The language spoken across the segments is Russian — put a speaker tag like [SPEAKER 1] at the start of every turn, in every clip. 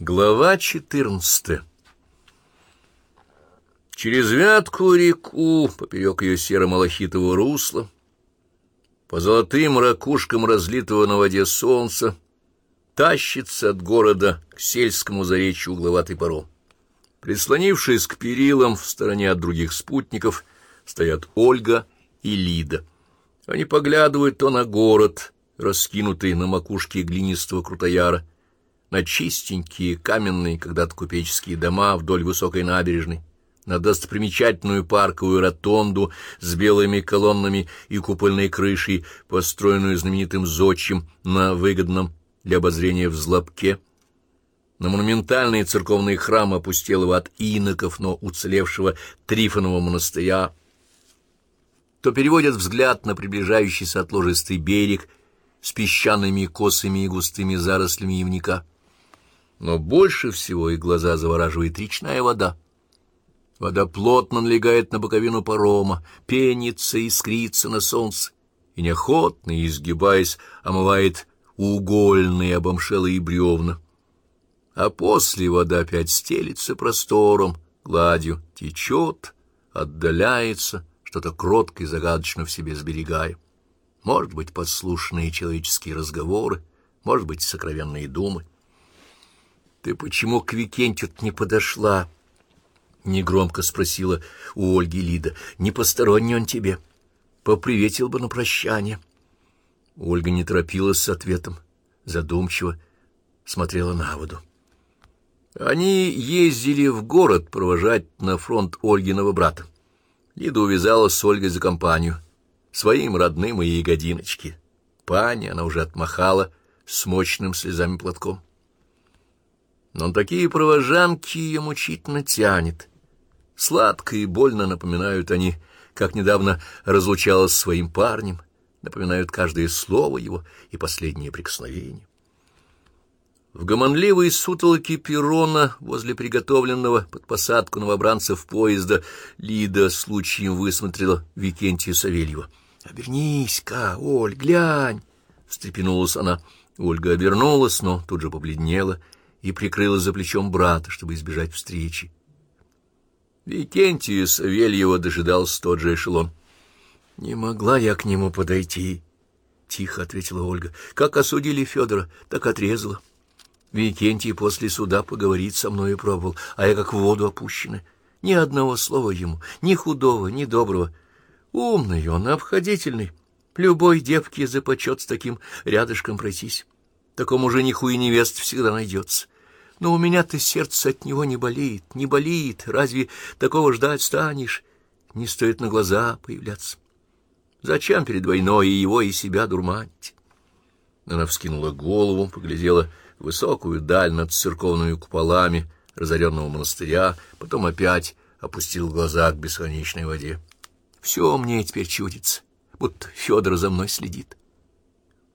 [SPEAKER 1] Глава четырнадцатая Через вятку реку, поперек ее серо-малахитового русла, по золотым ракушкам разлитого на воде солнца, тащится от города к сельскому заречью угловатый паром. Прислонившись к перилам в стороне от других спутников, стоят Ольга и Лида. Они поглядывают то на город, раскинутый на макушке глинистого крутояра, на чистенькие каменные когда-то купеческие дома вдоль высокой набережной, на достопримечательную парковую ротонду с белыми колоннами и купольной крышей, построенную знаменитым зодчим на выгодном для обозрения взлобке, на монументальный церковный храм опустелого от иноков, но уцелевшего Трифонова монастыря, то переводят взгляд на приближающийся отложистый берег с песчаными косами и густыми зарослями явника. Но больше всего их глаза завораживает речная вода. Вода плотно налегает на боковину парома, пенится искрится на солнце, и неохотно, изгибаясь, омывает угольные обомшелые бревна. А после вода опять стелится простором, гладью, течет, отдаляется, что-то кротко и загадочно в себе сберегая. Может быть, подслушанные человеческие разговоры, может быть, сокровенные думы. «Ты почему к Викентию не подошла?» — негромко спросила у Ольги Лида. «Не посторонний он тебе. Поприветил бы на прощание». Ольга не торопилась с ответом, задумчиво смотрела на воду. Они ездили в город провожать на фронт Ольгиного брата. Лида увязала с Ольгой за компанию, своим родным и ягодиночки. Пани она уже отмахала с мощным слезами платком. Но такие провожанки ее мучительно тянет. Сладко и больно напоминают они, как недавно разлучалась своим парнем, напоминают каждое слово его и последнее прикосновение. В гомонливой сутолоке перрона возле приготовленного под посадку новобранцев поезда Лида случаем высмотрела Викентия Савельева. «Обернись-ка, Оль, глянь!» — встрепенулась она. Ольга обернулась, но тут же побледнела — и прикрыла за плечом брата, чтобы избежать встречи. Викентия Савельева дожидался тот же эшелон. — Не могла я к нему подойти, — тихо ответила Ольга. — Как осудили Федора, так отрезала. Викентий после суда поговорить со мной пробовал, а я как в воду опущена. Ни одного слова ему, ни худого, ни доброго. Умный он, обходительный. Любой девке за почет с таким рядышком пройтись. Такому жениху и невест всегда найдется. Но у меня-то сердце от него не болит, не болит. Разве такого ждать станешь? Не стоит на глаза появляться. Зачем перед войной и его, и себя дурманить? Она вскинула голову, поглядела высокую даль над церковными куполами разоренного монастыря, потом опять опустил глаза к бесконечной воде. Все мне теперь чудится, будто Федор за мной следит.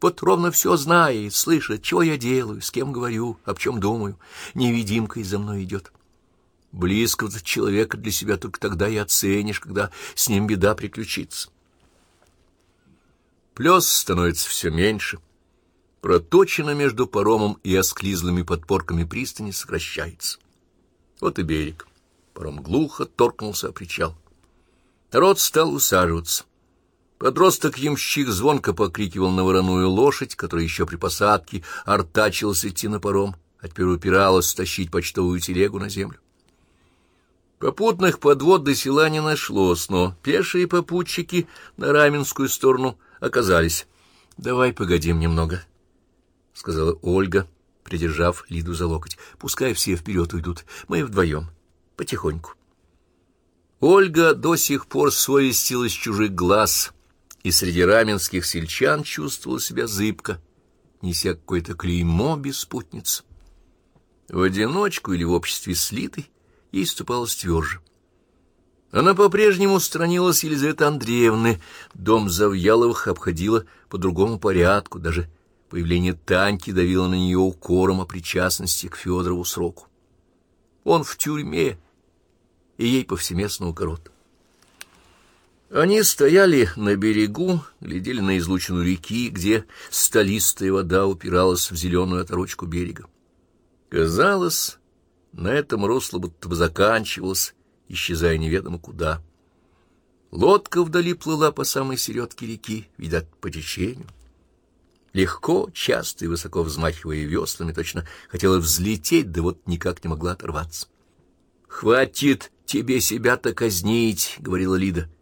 [SPEAKER 1] Вот ровно все знает, слышит, чего я делаю, с кем говорю, об чем думаю. Невидимкой за мной идет. Близкого человека для себя только тогда и оценишь, когда с ним беда приключится. Плес становится все меньше. Проточина между паромом и осклизлыми подпорками пристани сокращается. Вот и берег. Паром глухо торкнулся о причал. Народ стал усаживаться. Подросток-ямщик звонко покрикивал на вороную лошадь, которая еще при посадке артачилась идти на паром, а теперь упиралась стащить почтовую телегу на землю. Попутных подвод до села не нашлось, но пешие попутчики на Раменскую сторону оказались. — Давай погодим немного, — сказала Ольга, придержав Лиду за локоть. — Пускай все вперед уйдут, мы вдвоем, потихоньку. Ольга до сих пор совестилась чужих глаз — и среди раменских сельчан чувствовала себя зыбко, неся какое-то клеймо без спутницы. В одиночку или в обществе слитой ей ступалось тверже. Она по-прежнему странилась Елизаветы Андреевны, дом Завьяловых обходила по другому порядку, даже появление Таньки давило на нее укором о причастности к Федорову сроку. Он в тюрьме, и ей повсеместно укорот. Они стояли на берегу, глядели на излучину реки, где столистая вода упиралась в зеленую оторочку берега. Казалось, на этом русло будто бы заканчивалось, исчезая неведомо куда. Лодка вдали плыла по самой середке реки, видать, по течению. Легко, часто и высоко взмахивая веслами, точно хотела взлететь, да вот никак не могла оторваться. — Хватит тебе себя-то казнить, — говорила Лида. —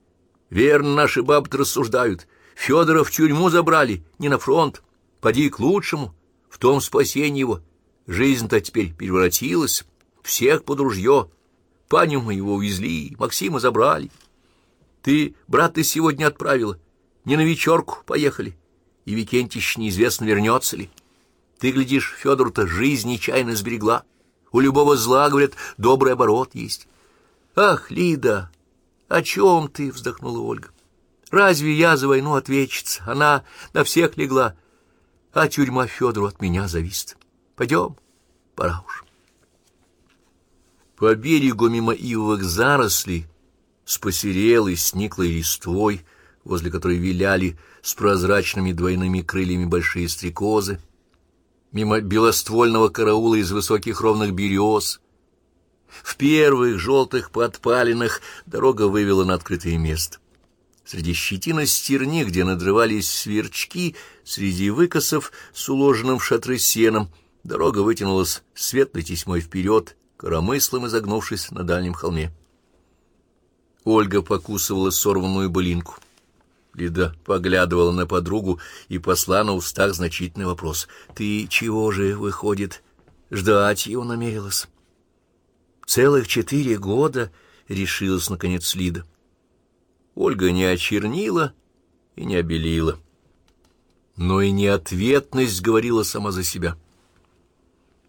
[SPEAKER 1] Верно, наши бабы рассуждают. Федора в тюрьму забрали, не на фронт. Поди к лучшему, в том спасении его. Жизнь-то теперь превратилась, всех под ружье. Паню моего увезли, Максима забрали. Ты, брат, ты сегодня отправила. Не на вечерку поехали. И Викентич неизвестно, вернется ли. Ты, глядишь, Федор-то жизнь нечаянно сберегла. У любого зла, говорят, добрый оборот есть. Ах, Лида, о чем ты? — вздохнула Ольга. Разве я за войну ответчица? Она на всех легла, а тюрьма Федору от меня зависит. Пойдем, пора уж. По берегу мимо ивовых зарослей с посерелой, сниклой листвой, возле которой виляли с прозрачными двойными крыльями большие стрекозы, мимо белоствольного караула из высоких ровных берез. В первых желтых подпалинах дорога вывела на открытое место. Среди щетина стерни, где надрывались сверчки, среди выкосов с уложенным в шатры сеном, дорога вытянулась светлой тесьмой вперед, коромыслом изогнувшись на дальнем холме. Ольга покусывала сорванную былинку. Лида поглядывала на подругу и посла на устах значительный вопрос. «Ты чего же, выходит, ждать его намерилась?» «Целых четыре года», — решилась, наконец, Лида. Ольга не очернила и не обелила. Но и неответность говорила сама за себя.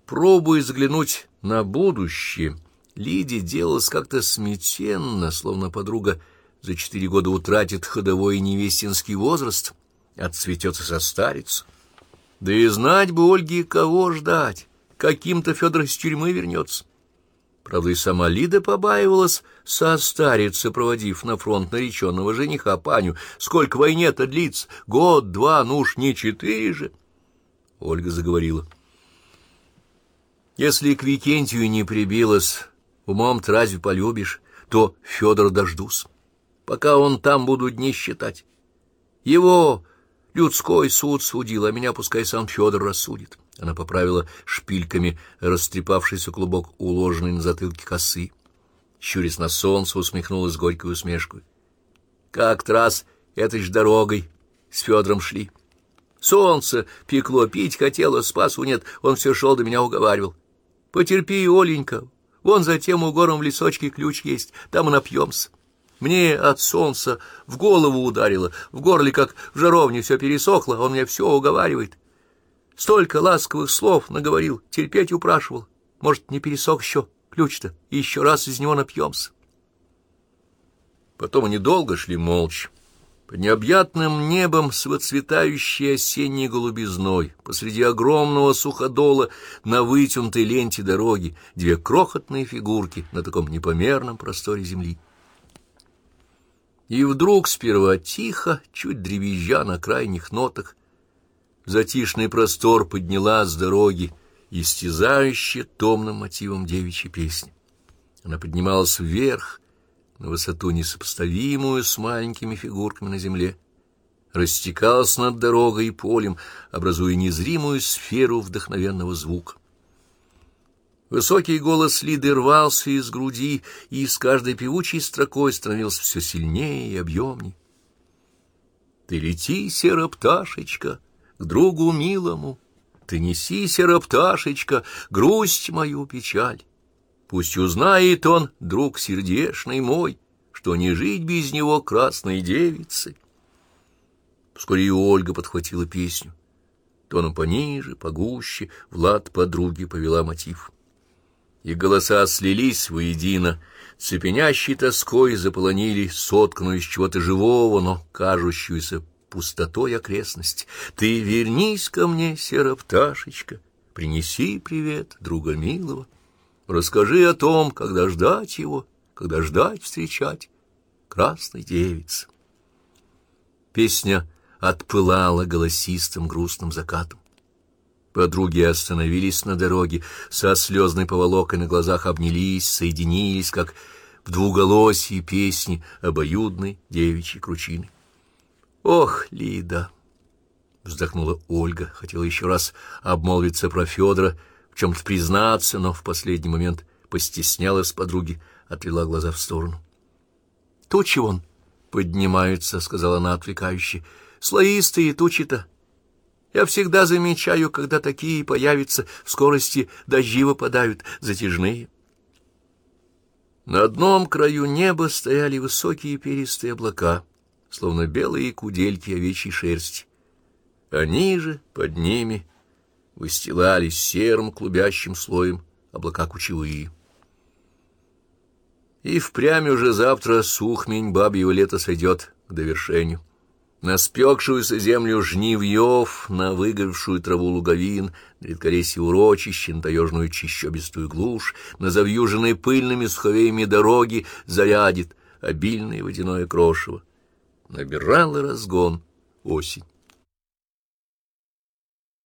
[SPEAKER 1] Пробуя взглянуть на будущее, Лиде делалось как-то сметенно, словно подруга за четыре года утратит ходовой невестинский возраст, отцветет и состарится. Да и знать бы Ольге, кого ждать, каким-то Федор из тюрьмы вернется. Правда, и сама Лида побаивалась состариться, проводив на фронт нареченного жениха Паню. Сколько войне-то длится? Год, два, ну уж не четыре же. Ольга заговорила. Если к Викентию не прибилась, умом-то разве полюбишь, то Федор дождусь. Пока он там, буду дни считать. Его людской суд судил, а меня пускай сам Федор рассудит. Она поправила шпильками растрепавшийся клубок, уложенный на затылке косы. Щурясь на солнце, усмехнулась горькой усмешкой. Как-то раз этой ж дорогой с Федором шли. Солнце пекло, пить хотела, спасу нет, он все шел до меня уговаривал. Потерпи, Оленька, вон за тем угором в лесочке ключ есть, там и напьемся. Мне от солнца в голову ударило, в горле, как в жаровне, все пересохло, он меня все уговаривает. Столько ласковых слов наговорил, терпеть упрашивал. Может, не пересох еще ключ-то, и еще раз из него напьемся. Потом они долго шли молча. Под необъятным небом с выцветающей осенней голубизной, посреди огромного суходола на вытянутой ленте дороги, две крохотные фигурки на таком непомерном просторе земли. И вдруг сперва тихо, чуть дребезжа на крайних нотах, затишный простор подняла с дороги, истязающая томным мотивом девичьей песни. Она поднималась вверх, на высоту несопоставимую с маленькими фигурками на земле, растекалась над дорогой и полем, образуя незримую сферу вдохновенного звука. Высокий голос Лиды рвался из груди, и с каждой певучей строкой становился все сильнее и объемней. «Ты лети, серая пташечка!» к другу милому. Ты неси, серо пташечка, грусть мою печаль. Пусть узнает он, друг сердешный мой, что не жить без него красной девицы. Вскоре и Ольга подхватила песню. Тоном пониже, погуще, Влад подруги повела мотив. И голоса слились воедино, цепенящей тоской заполонили сотканную из чего-то живого, но кажущуюся пустотой окрестность. Ты вернись ко мне, серая пташечка, принеси привет друга милого. Расскажи о том, когда ждать его, когда ждать встречать красной девицы. Песня отпылала голосистым грустным закатом. Подруги остановились на дороге, со слезной поволокой на глазах обнялись, соединились, как в двуголосии песни обоюдной девичьей кручины. «Ох, Лида!» — вздохнула Ольга, хотела еще раз обмолвиться про Федора, в чем-то признаться, но в последний момент постеснялась подруги, отвела глаза в сторону. «Тучи вон поднимаются», — сказала она отвлекающе, — «слоистые тучи-то». Я всегда замечаю, когда такие появятся, в скорости дожди выпадают, затяжные. На одном краю неба стояли высокие перистые облака, словно белые кудельки овечьей шерсти. Они же под ними выстилались серым клубящим слоем облака кучевые. И впрямь уже завтра сухмень бабьего лета сойдет к довершению на спекшуюся землю жнивьев, на выгоревшую траву луговин, на редколесье урочище, на таежную чищобистую глушь, на завьюженные пыльными суховеями дороги зарядит обильное водяное крошево. Набирала разгон осень.